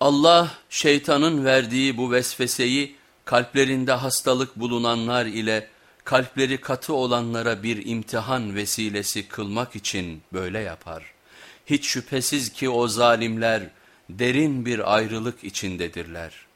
Allah şeytanın verdiği bu vesveseyi kalplerinde hastalık bulunanlar ile kalpleri katı olanlara bir imtihan vesilesi kılmak için böyle yapar. Hiç şüphesiz ki o zalimler derin bir ayrılık içindedirler.